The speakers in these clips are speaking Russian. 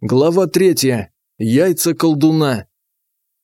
Глава третья. Яйца колдуна.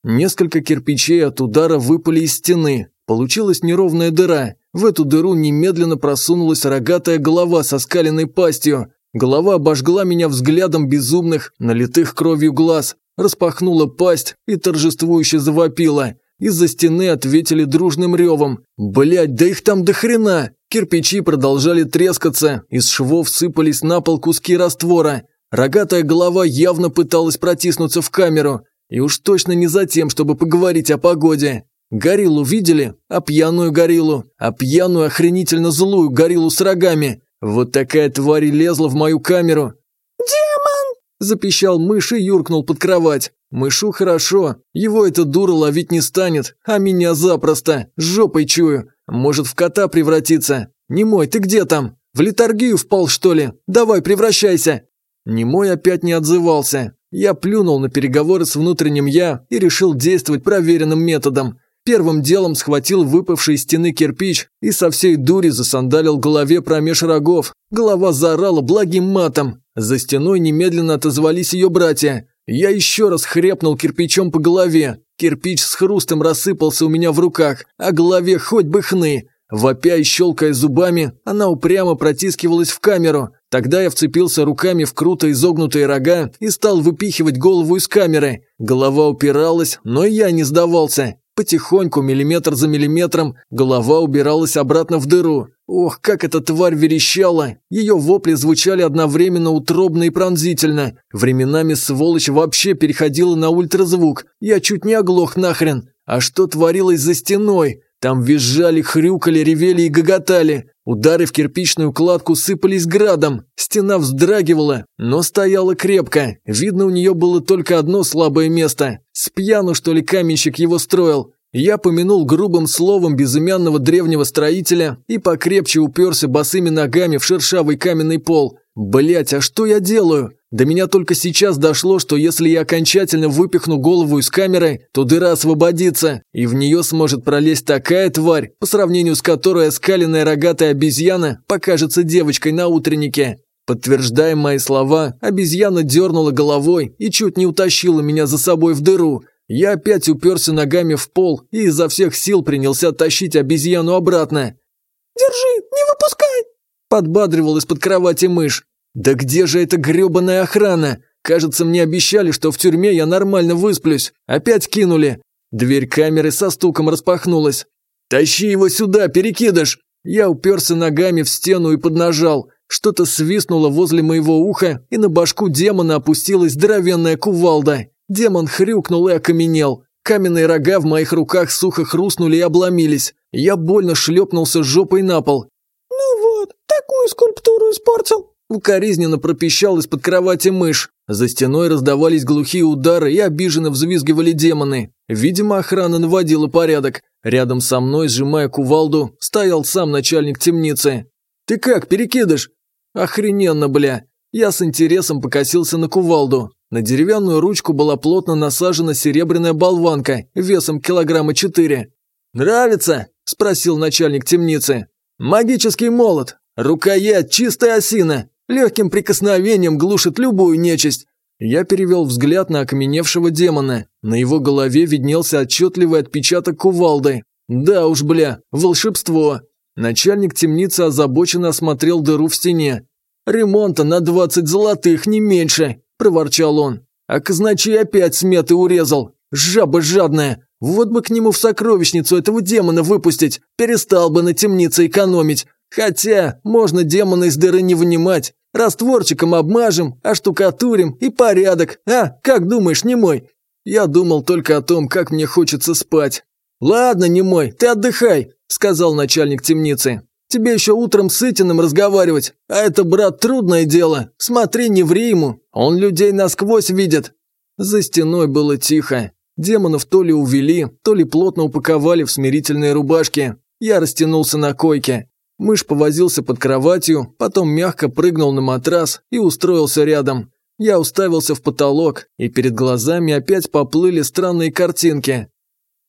Несколько кирпичей от удара выпали из стены. Получилась неровная дыра. В эту дыру немедленно просунулась рогатая голова со скаленной пастью. Голова обожгла меня взглядом безумных, налитых кровью глаз, распахнула пасть и торжествующе завопила. Из-за стены ответили дружным ревом. Блять, да их там до хрена! Кирпичи продолжали трескаться, из швов сыпались на пол куски раствора. Рогатая голова явно пыталась протиснуться в камеру. И уж точно не за тем, чтобы поговорить о погоде. Гориллу видели? А пьяную гориллу? А пьяную охренительно злую гориллу с рогами? Вот такая тварь лезла в мою камеру. «Демон!» – запищал мышь и юркнул под кровать. Мышу хорошо, его эта дура ловить не станет, а меня запросто, жопой чую. Может в кота превратиться. Немой, ты где там? В литургию впал, что ли? Давай, превращайся. Немой опять не отзывался. Я плюнул на переговоры с внутренним «я» и решил действовать проверенным методом. Первым делом схватил выпавший из стены кирпич и со всей дури засандалил голове промеж рогов. Голова заорала благим матом. За стеной немедленно отозвались ее братья. Я еще раз хрепнул кирпичом по голове. Кирпич с хрустом рассыпался у меня в руках, а голове хоть бы хны. Вопя и щелкая зубами, она упрямо протискивалась в камеру. Тогда я вцепился руками в круто изогнутые рога и стал выпихивать голову из камеры. Голова упиралась, но я не сдавался. Потихоньку, миллиметр за миллиметром, голова убиралась обратно в дыру. Ох, как эта тварь верещала! Ее вопли звучали одновременно утробно и пронзительно. Временами сволочь вообще переходила на ультразвук. Я чуть не оглох нахрен. А что творилось за стеной? Там визжали, хрюкали, ревели и гоготали. Удары в кирпичную кладку сыпались градом. Стена вздрагивала, но стояла крепко. Видно, у нее было только одно слабое место. С пьяну, что ли, каменщик его строил. Я помянул грубым словом безымянного древнего строителя и покрепче уперся босыми ногами в шершавый каменный пол. Блять, а что я делаю? До меня только сейчас дошло, что если я окончательно выпихну голову из камеры, то дыра освободится, и в нее сможет пролезть такая тварь, по сравнению с которой оскаленная рогатая обезьяна покажется девочкой на утреннике. Подтверждая мои слова, обезьяна дернула головой и чуть не утащила меня за собой в дыру. Я опять уперся ногами в пол и изо всех сил принялся тащить обезьяну обратно. «Держи, не выпускай!» Подбадривал из-под кровати мышь. «Да где же эта гребаная охрана? Кажется, мне обещали, что в тюрьме я нормально высплюсь. Опять кинули». Дверь камеры со стуком распахнулась. «Тащи его сюда, перекидыш!» Я уперся ногами в стену и поднажал. Что-то свистнуло возле моего уха, и на башку демона опустилась здоровенная кувалда. Демон хрюкнул и окаменел. Каменные рога в моих руках сухо хрустнули и обломились. Я больно шлепнулся жопой на пол. «Ну вот, такую скульптуру испортил!» Укоризненно пропищал из-под кровати мышь. За стеной раздавались глухие удары и обиженно взвизгивали демоны. Видимо, охрана наводила порядок. Рядом со мной, сжимая кувалду, стоял сам начальник темницы. «Ты как, перекидыш?» «Охрененно, бля!» Я с интересом покосился на кувалду. На деревянную ручку была плотно насажена серебряная болванка весом килограмма четыре. «Нравится?» – спросил начальник темницы. «Магический молот. Рукоять чистая осина. Легким прикосновением глушит любую нечисть. Я перевел взгляд на окаменевшего демона. На его голове виднелся отчетливый отпечаток кувалды. Да уж, бля, волшебство. Начальник темницы озабоченно осмотрел дыру в стене. «Ремонта на двадцать золотых, не меньше», – проворчал он. «А казначей опять сметы урезал. Жаба жадная. Вот бы к нему в сокровищницу этого демона выпустить. Перестал бы на темнице экономить. Хотя, можно демона из дыры не вынимать. Растворчиком обмажем, оштукатурим и порядок. А, как думаешь, не мой? Я думал только о том, как мне хочется спать. «Ладно, не мой, ты отдыхай», – сказал начальник темницы. «Тебе еще утром с Итиным разговаривать, а это, брат, трудное дело. Смотри, не ври ему, он людей насквозь видит». За стеной было тихо. Демонов то ли увели, то ли плотно упаковали в смирительные рубашки. Я растянулся на койке. Мышь повозился под кроватью, потом мягко прыгнул на матрас и устроился рядом. Я уставился в потолок, и перед глазами опять поплыли странные картинки.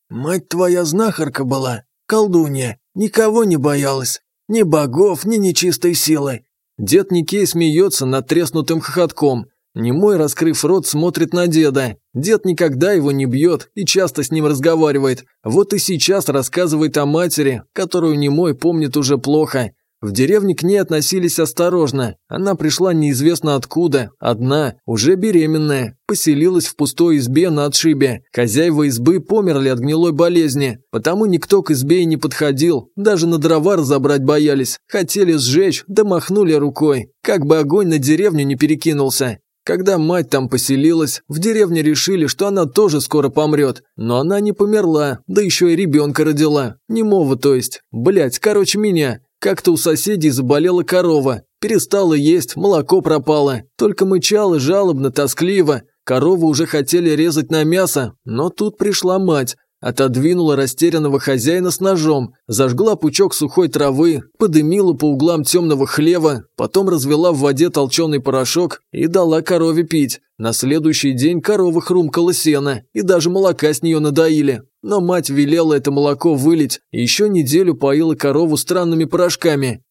«Мать твоя знахарка была, колдунья, никого не боялась, ни богов, ни нечистой силы». Дед Никей смеется над треснутым хохотком. Немой, раскрыв рот, смотрит на деда. Дед никогда его не бьет и часто с ним разговаривает. Вот и сейчас рассказывает о матери, которую Немой помнит уже плохо. В деревне к ней относились осторожно. Она пришла неизвестно откуда, одна, уже беременная. Поселилась в пустой избе на отшибе. Хозяева избы померли от гнилой болезни. Потому никто к избе и не подходил. Даже на дрова разобрать боялись. Хотели сжечь, да махнули рукой. Как бы огонь на деревню не перекинулся. Когда мать там поселилась, в деревне решили, что она тоже скоро помрет. Но она не померла, да еще и ребенка родила. Немого, то есть. Блять, короче, меня. Как-то у соседей заболела корова. Перестала есть, молоко пропало. Только мычала жалобно, тоскливо. Корову уже хотели резать на мясо, но тут пришла мать. Отодвинула растерянного хозяина с ножом, зажгла пучок сухой травы, подымила по углам темного хлева, потом развела в воде толченый порошок и дала корове пить. На следующий день корова хрумкала сено, и даже молока с нее надоили. Но мать велела это молоко вылить, и еще неделю поила корову странными порошками.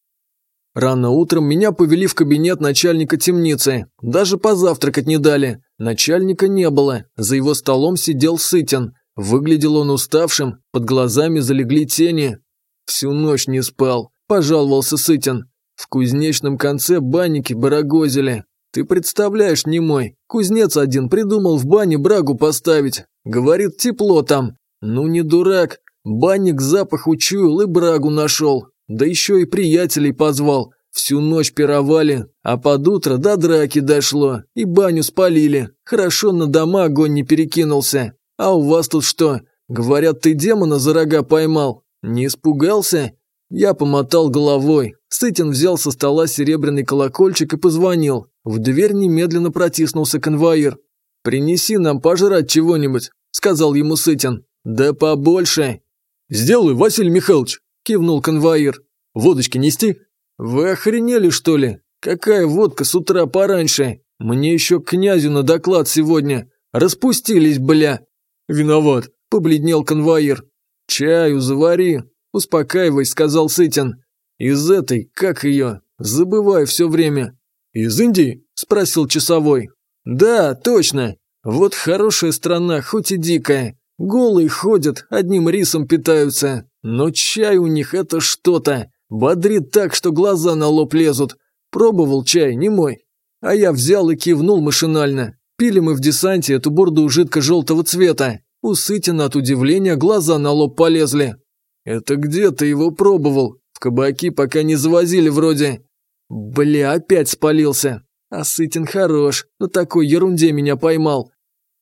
Рано утром меня повели в кабинет начальника темницы. Даже позавтракать не дали. Начальника не было, за его столом сидел Сытин. Выглядел он уставшим, под глазами залегли тени. Всю ночь не спал, пожаловался Сытин. В кузнечном конце банники барагозили. Ты представляешь, не мой. Кузнец один придумал в бане брагу поставить. Говорит, тепло там. Ну не дурак. Банник запах учуял и брагу нашел. Да еще и приятелей позвал. Всю ночь пировали, а под утро до драки дошло, и баню спалили. Хорошо на дома огонь не перекинулся. «А у вас тут что? Говорят, ты демона за рога поймал. Не испугался?» Я помотал головой. Сытин взял со стола серебряный колокольчик и позвонил. В дверь немедленно протиснулся конвоир. «Принеси нам пожрать чего-нибудь», – сказал ему Сытин. «Да побольше». «Сделаю, Василий Михайлович», – кивнул конвоир. «Водочки нести?» «Вы охренели, что ли? Какая водка с утра пораньше? Мне еще к князю на доклад сегодня. Распустились, бля!» «Виноват», – побледнел конвоир. «Чаю завари», – успокаивай, сказал Сытин. «Из этой, как ее, забываю все время». «Из Индии?» – спросил часовой. «Да, точно. Вот хорошая страна, хоть и дикая. Голые ходят, одним рисом питаются. Но чай у них это что-то. Бодрит так, что глаза на лоб лезут. Пробовал чай, не мой. А я взял и кивнул машинально. Пили мы в десанте эту бурду жидко-желтого цвета. У Сытина от удивления глаза на лоб полезли. «Это где ты его пробовал? В кабаки пока не завозили вроде». «Бля, опять спалился. А Сытин хорош, на такой ерунде меня поймал».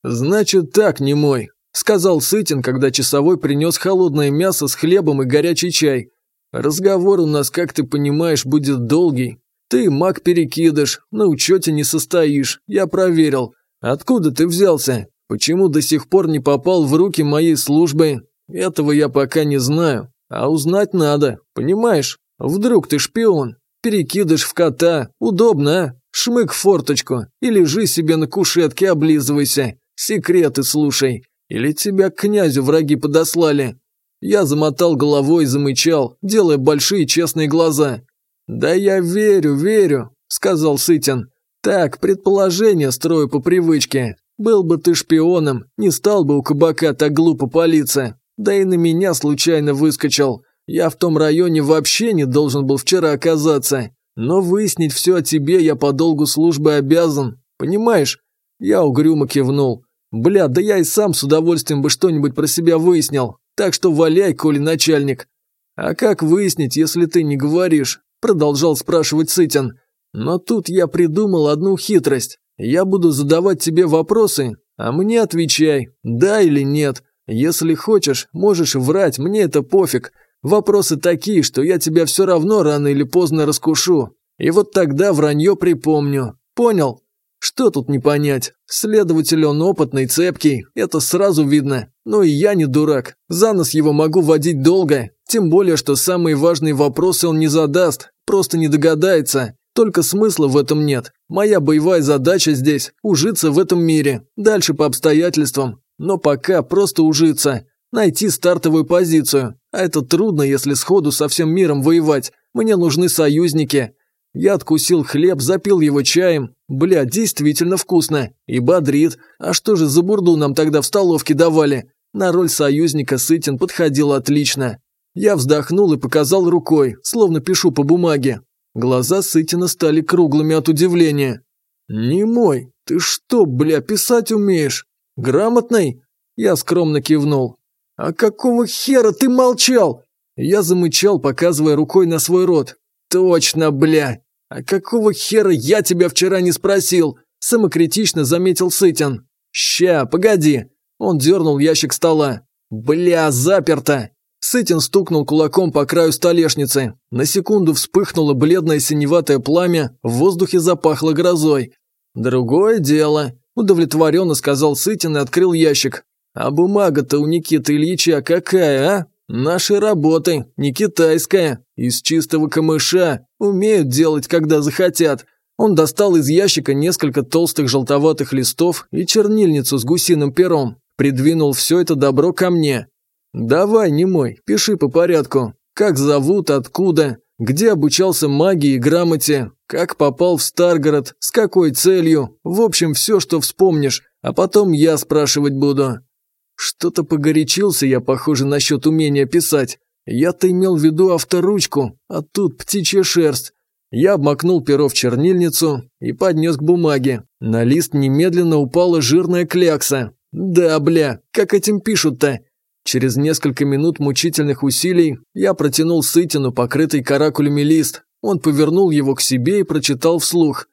«Значит так, не мой», – сказал Сытин, когда часовой принес холодное мясо с хлебом и горячий чай. «Разговор у нас, как ты понимаешь, будет долгий. Ты маг-перекидыш, на учете не состоишь, я проверил. Откуда ты взялся? Почему до сих пор не попал в руки моей службы? Этого я пока не знаю. А узнать надо, понимаешь? Вдруг ты шпион? Перекидыш в кота. Удобно, а? Шмык в форточку. И лежи себе на кушетке, облизывайся. Секреты слушай. Или тебя к князю враги подослали? Я замотал головой и замычал, делая большие честные глаза. «Да я верю, верю», – сказал Сытин. «Так, предположение строю по привычке. Был бы ты шпионом, не стал бы у кабака так глупо палиться. Да и на меня случайно выскочил. Я в том районе вообще не должен был вчера оказаться. Но выяснить все о тебе я по долгу службы обязан. Понимаешь?» Я угрюмо кивнул. «Бля, да я и сам с удовольствием бы что-нибудь про себя выяснил. Так что валяй, коли начальник». «А как выяснить, если ты не говоришь?» Продолжал спрашивать Сытин. Но тут я придумал одну хитрость. Я буду задавать тебе вопросы, а мне отвечай, да или нет. Если хочешь, можешь врать, мне это пофиг. Вопросы такие, что я тебя все равно рано или поздно раскушу. И вот тогда вранье припомню. Понял? Что тут не понять? Следователь он опытный, цепкий, это сразу видно. Ну и я не дурак. За нос его могу водить долго. Тем более, что самые важные вопросы он не задаст, просто не догадается. Только смысла в этом нет. Моя боевая задача здесь – ужиться в этом мире. Дальше по обстоятельствам. Но пока просто ужиться. Найти стартовую позицию. А это трудно, если сходу со всем миром воевать. Мне нужны союзники. Я откусил хлеб, запил его чаем. Бля, действительно вкусно. И бодрит. А что же за бурду нам тогда в столовке давали? На роль союзника Сытин подходил отлично. Я вздохнул и показал рукой, словно пишу по бумаге. Глаза Сытина стали круглыми от удивления. «Не мой, ты что, бля, писать умеешь? Грамотный?» Я скромно кивнул. «А какого хера ты молчал?» Я замычал, показывая рукой на свой рот. «Точно, бля! А какого хера я тебя вчера не спросил?» Самокритично заметил Сытин. «Ща, погоди!» Он дернул ящик стола. «Бля, заперто!» Сытин стукнул кулаком по краю столешницы. На секунду вспыхнуло бледное синеватое пламя, в воздухе запахло грозой. «Другое дело», – удовлетворенно сказал Сытин и открыл ящик. «А бумага-то у Никиты Ильича какая, а? Наши работы, не китайская, из чистого камыша, умеют делать, когда захотят». Он достал из ящика несколько толстых желтоватых листов и чернильницу с гусиным пером. Придвинул все это добро ко мне. «Давай, не мой, пиши по порядку. Как зовут, откуда, где обучался магии и грамоте, как попал в Старгород, с какой целью, в общем, все, что вспомнишь, а потом я спрашивать буду». Что-то погорячился я, похоже, насчет умения писать. Я-то имел в виду авторучку, а тут птичья шерсть. Я обмакнул перо в чернильницу и поднес к бумаге. На лист немедленно упала жирная клякса. Да, бля, как этим пишут-то? Через несколько минут мучительных усилий я протянул Сытину покрытый каракулями лист. Он повернул его к себе и прочитал вслух.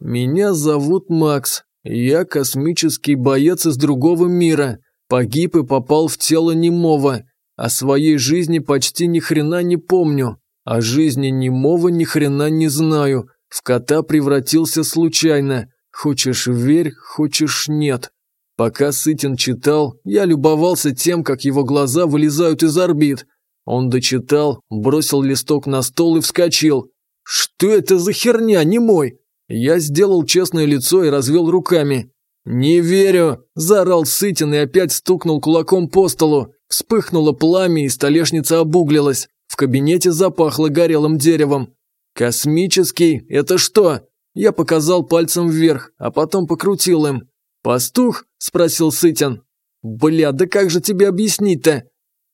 «Меня зовут Макс. Я космический боец из другого мира. Погиб и попал в тело немого. О своей жизни почти ни хрена не помню. О жизни немого ни хрена не знаю. В кота превратился случайно. Хочешь верь, хочешь нет. Пока Сытин читал, я любовался тем, как его глаза вылезают из орбит. Он дочитал, бросил листок на стол и вскочил. «Что это за херня, не мой?» Я сделал честное лицо и развел руками. «Не верю!» – заорал Сытин и опять стукнул кулаком по столу. Вспыхнуло пламя и столешница обуглилась. В кабинете запахло горелым деревом. «Космический? Это что?» Я показал пальцем вверх, а потом покрутил им. «Пастух?» – спросил Сытин. «Бля, да как же тебе объяснить-то?»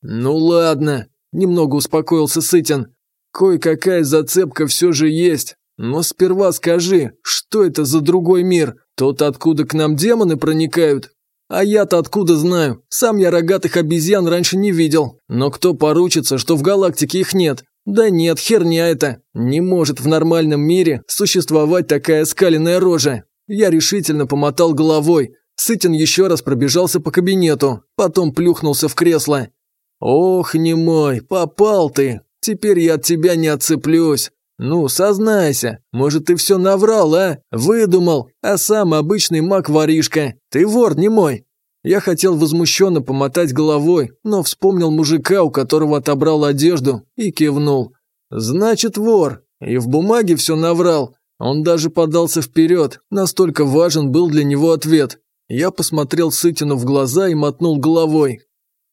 «Ну ладно», – немного успокоился Сытин. «Кое-какая зацепка все же есть. Но сперва скажи, что это за другой мир? Тот, откуда к нам демоны проникают?» «А я-то откуда знаю? Сам я рогатых обезьян раньше не видел. Но кто поручится, что в галактике их нет? Да нет, херня это. Не может в нормальном мире существовать такая скаленная рожа. Я решительно помотал головой. Сытин еще раз пробежался по кабинету, потом плюхнулся в кресло. «Ох, не мой, попал ты! Теперь я от тебя не отцеплюсь. Ну, сознайся, может, ты все наврал, а? Выдумал, а сам обычный маг-воришка. Ты вор не мой!» Я хотел возмущенно помотать головой, но вспомнил мужика, у которого отобрал одежду, и кивнул. «Значит, вор. И в бумаге все наврал. Он даже подался вперед, настолько важен был для него ответ. Я посмотрел Сытину в глаза и мотнул головой.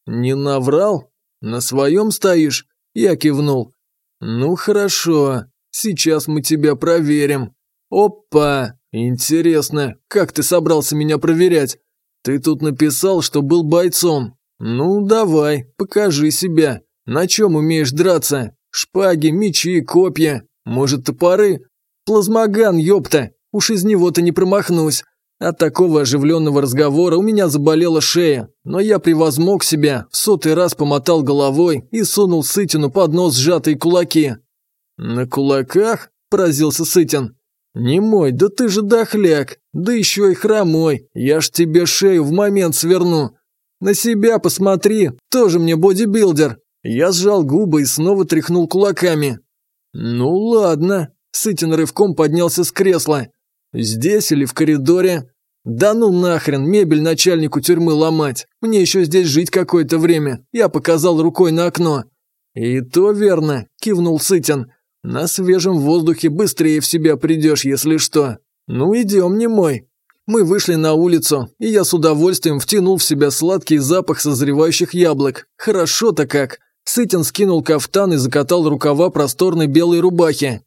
«Не наврал? На своем стоишь?» Я кивнул. «Ну хорошо, сейчас мы тебя проверим». «Опа! Интересно, как ты собрался меня проверять? Ты тут написал, что был бойцом. Ну, давай, покажи себя. На чем умеешь драться? Шпаги, мечи, копья, может, топоры? Плазмоган, ёпта! Уж из него-то не промахнусь. От такого оживленного разговора у меня заболела шея, но я превозмог себя, в сотый раз помотал головой и сунул Сытину под нос сжатые кулаки. «На кулаках?» – поразился Сытин. «Не мой, да ты же дохляк, да еще и хромой, я ж тебе шею в момент сверну. На себя посмотри, тоже мне бодибилдер». Я сжал губы и снова тряхнул кулаками. «Ну ладно», Сытин рывком поднялся с кресла. «Здесь или в коридоре?» «Да ну нахрен, мебель начальнику тюрьмы ломать. Мне еще здесь жить какое-то время». Я показал рукой на окно. «И то верно», – кивнул Сытин. «На свежем воздухе быстрее в себя придешь, если что. Ну идем, не мой». Мы вышли на улицу, и я с удовольствием втянул в себя сладкий запах созревающих яблок. Хорошо-то как. Сытин скинул кафтан и закатал рукава просторной белой рубахи.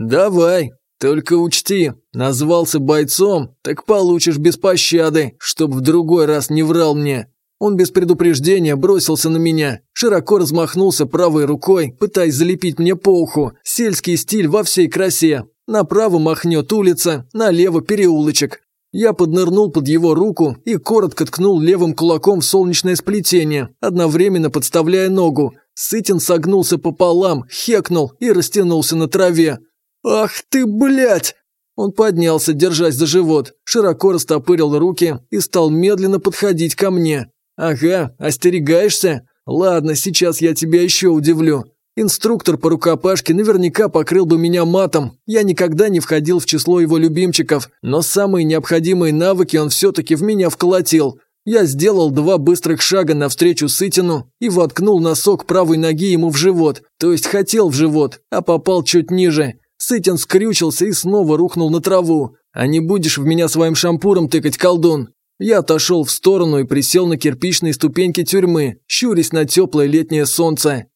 «Давай, только учти, назвался бойцом, так получишь без пощады, чтоб в другой раз не врал мне». Он без предупреждения бросился на меня, широко размахнулся правой рукой, пытаясь залепить мне по уху. Сельский стиль во всей красе. Направо махнет улица, налево переулочек. Я поднырнул под его руку и коротко ткнул левым кулаком в солнечное сплетение, одновременно подставляя ногу. Сытин согнулся пополам, хекнул и растянулся на траве. «Ах ты, блядь!» Он поднялся, держась за живот, широко растопырил руки и стал медленно подходить ко мне. «Ага, остерегаешься? Ладно, сейчас я тебя еще удивлю. Инструктор по рукопашке наверняка покрыл бы меня матом. Я никогда не входил в число его любимчиков, но самые необходимые навыки он все-таки в меня вколотил. Я сделал два быстрых шага навстречу Сытину и воткнул носок правой ноги ему в живот, то есть хотел в живот, а попал чуть ниже. Сытин скрючился и снова рухнул на траву. «А не будешь в меня своим шампуром тыкать, колдун?» Я отошел в сторону и присел на кирпичные ступеньки тюрьмы, щурясь на теплое летнее солнце.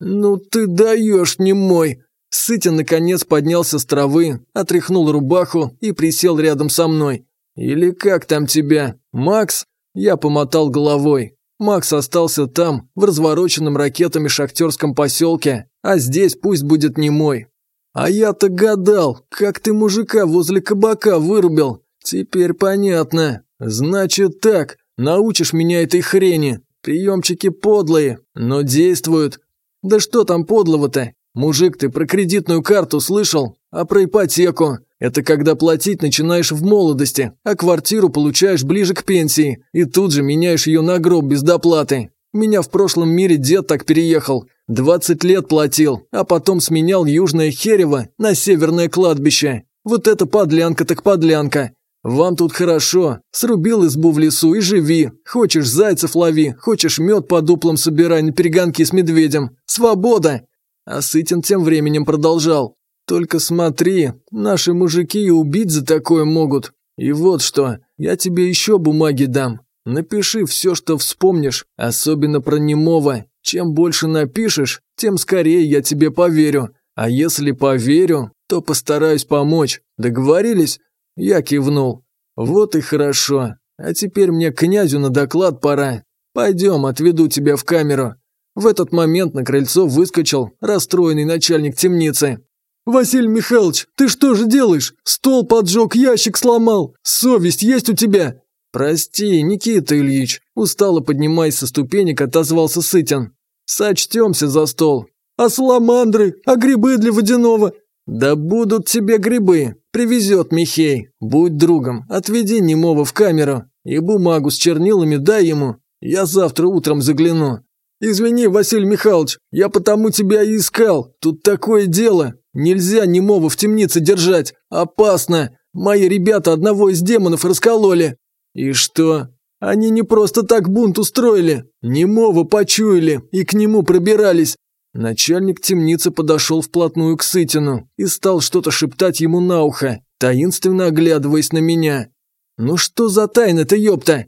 «Ну ты даешь, не мой!» Сытин наконец поднялся с травы, отряхнул рубаху и присел рядом со мной. «Или как там тебя? Макс?» Я помотал головой. Макс остался там, в развороченном ракетами шахтерском поселке, а здесь пусть будет не мой. А я-то гадал, как ты мужика возле кабака вырубил. Теперь понятно. Значит так, научишь меня этой хрени. Приемчики подлые, но действуют. Да что там подлого-то? Мужик, ты про кредитную карту слышал? А про ипотеку? Это когда платить начинаешь в молодости, а квартиру получаешь ближе к пенсии, и тут же меняешь ее на гроб без доплаты. Меня в прошлом мире дед так переехал. 20 лет платил, а потом сменял южное Херево на северное кладбище. Вот это подлянка так подлянка. Вам тут хорошо. Срубил избу в лесу и живи. Хочешь зайцев лови, хочешь мед по дуплам собирай на перегонки с медведем. Свобода!» А Сытин тем временем продолжал. «Только смотри, наши мужики и убить за такое могут. И вот что, я тебе еще бумаги дам. Напиши все, что вспомнишь, особенно про немого. Чем больше напишешь, тем скорее я тебе поверю. А если поверю, то постараюсь помочь. Договорились?» Я кивнул. «Вот и хорошо. А теперь мне князю на доклад пора. Пойдем, отведу тебя в камеру». В этот момент на крыльцо выскочил расстроенный начальник темницы. «Василий Михайлович, ты что же делаешь? Стол поджег, ящик сломал. Совесть есть у тебя?» «Прости, Никита Ильич», – устало поднимаясь со ступенек, отозвался Сытин. «Сочтемся за стол». «А саламандры? А грибы для водяного?» «Да будут тебе грибы. Привезет Михей. Будь другом, отведи немого в камеру. И бумагу с чернилами дай ему. Я завтра утром загляну». «Извини, Василий Михайлович, я потому тебя и искал. Тут такое дело. Нельзя немого в темнице держать. Опасно. Мои ребята одного из демонов раскололи». «И что?» «Они не просто так бунт устроили. Немого почуяли и к нему пробирались. Начальник темницы подошел вплотную к Сытину и стал что-то шептать ему на ухо, таинственно оглядываясь на меня. «Ну что за тайна-то, ёпта?